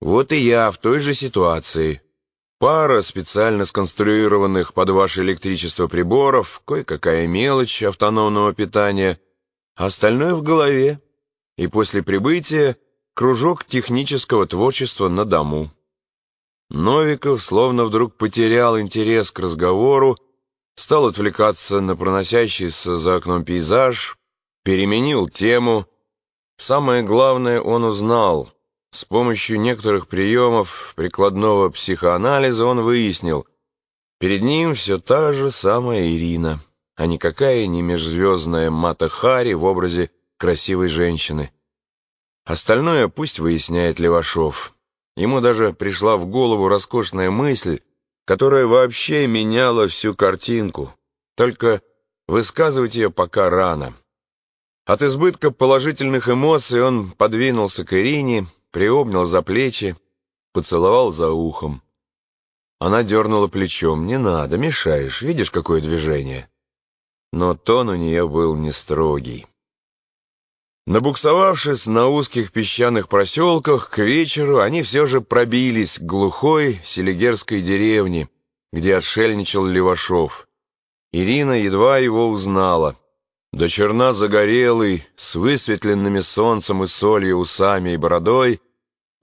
Вот и я в той же ситуации. Пара специально сконструированных под ваше электричество приборов, кое-какая мелочь автономного питания, остальное в голове. И после прибытия кружок технического творчества на дому. Новиков словно вдруг потерял интерес к разговору, стал отвлекаться на проносящийся за окном пейзаж, переменил тему. Самое главное он узнал. С помощью некоторых приемов прикладного психоанализа он выяснил, перед ним все та же самая Ирина, а никакая не межзвездная Мата Хари в образе красивой женщины. Остальное пусть выясняет Левашов. Ему даже пришла в голову роскошная мысль, которая вообще меняла всю картинку. Только высказывать ее пока рано. От избытка положительных эмоций он подвинулся к Ирине, приобнял за плечи, поцеловал за ухом. Она дернула плечом. «Не надо, мешаешь, видишь, какое движение?» Но тон у нее был не строгий. Набуксовавшись на узких песчаных проселках, к вечеру они все же пробились к глухой селигерской деревне, где отшельничал Левашов. Ирина едва его узнала. До черна загорелый, с высветленными солнцем и солью усами и бородой,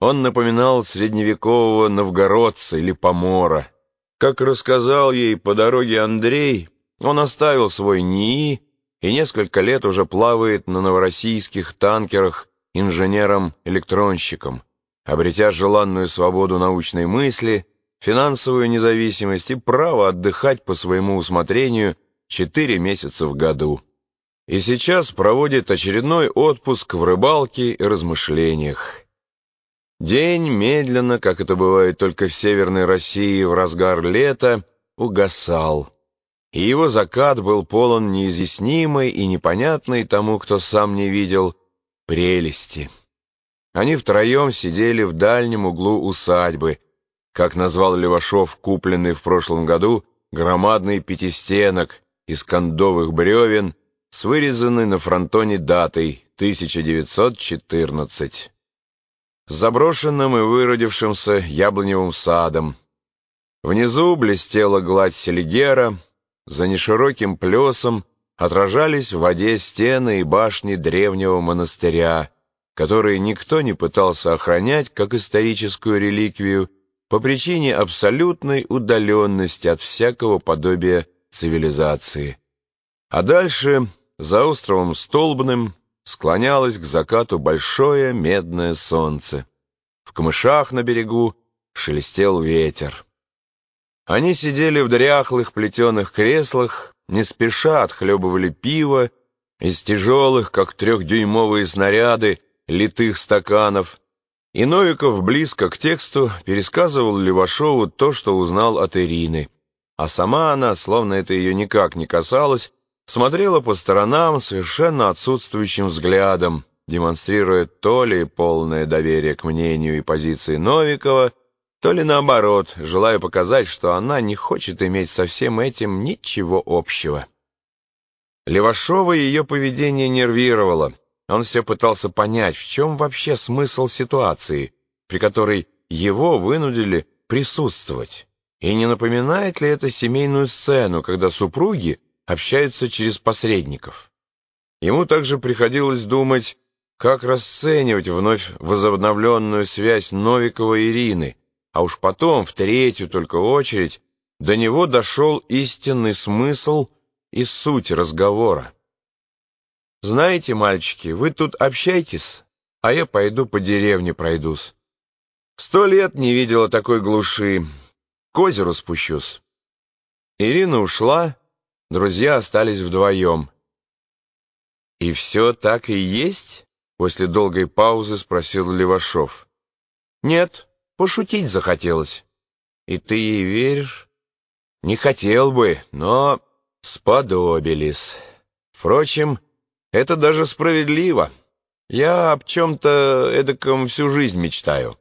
он напоминал средневекового новгородца или помора. Как рассказал ей по дороге Андрей, он оставил свой НИИ, и несколько лет уже плавает на новороссийских танкерах инженером-электронщиком, обретя желанную свободу научной мысли, финансовую независимость и право отдыхать по своему усмотрению четыре месяца в году. И сейчас проводит очередной отпуск в рыбалке и размышлениях. День медленно, как это бывает только в Северной России в разгар лета, угасал и его закат был полон неизъяснимой и непонятной тому, кто сам не видел, прелести. Они втроем сидели в дальнем углу усадьбы, как назвал Левашов купленный в прошлом году громадный пятистенок из кондовых бревен с вырезанной на фронтоне датой 1914, с заброшенным и выродившимся яблоневым садом. Внизу блестела гладь Селигера, за нешироким плесом отражались в воде стены и башни древнего монастыря, которые никто не пытался охранять как историческую реликвию по причине абсолютной удаленности от всякого подобия цивилизации. А дальше, за островом Столбным, склонялось к закату большое медное солнце. В камышах на берегу шелестел ветер. Они сидели в дряхлых плетеных креслах, не спеша отхлебывали пиво из тяжелых, как трехдюймовые снаряды, литых стаканов. И Новиков близко к тексту пересказывал Левашову то, что узнал от Ирины. А сама она, словно это ее никак не касалось, смотрела по сторонам совершенно отсутствующим взглядом, демонстрируя то ли полное доверие к мнению и позиции Новикова, то ли наоборот, желая показать, что она не хочет иметь со всем этим ничего общего. Левашова ее поведение нервировало. Он все пытался понять, в чем вообще смысл ситуации, при которой его вынудили присутствовать. И не напоминает ли это семейную сцену, когда супруги общаются через посредников? Ему также приходилось думать, как расценивать вновь возобновленную связь Новикова и Ирины, а уж потом, в третью только очередь, до него дошел истинный смысл и суть разговора. «Знаете, мальчики, вы тут общайтесь, а я пойду по деревне пройдусь. Сто лет не видела такой глуши. К озеру спущусь». Ирина ушла, друзья остались вдвоем. «И все так и есть?» — после долгой паузы спросил Левашов. «Нет». Пошутить захотелось. И ты ей веришь? Не хотел бы, но сподобились. Впрочем, это даже справедливо. Я об чем-то эдаком всю жизнь мечтаю.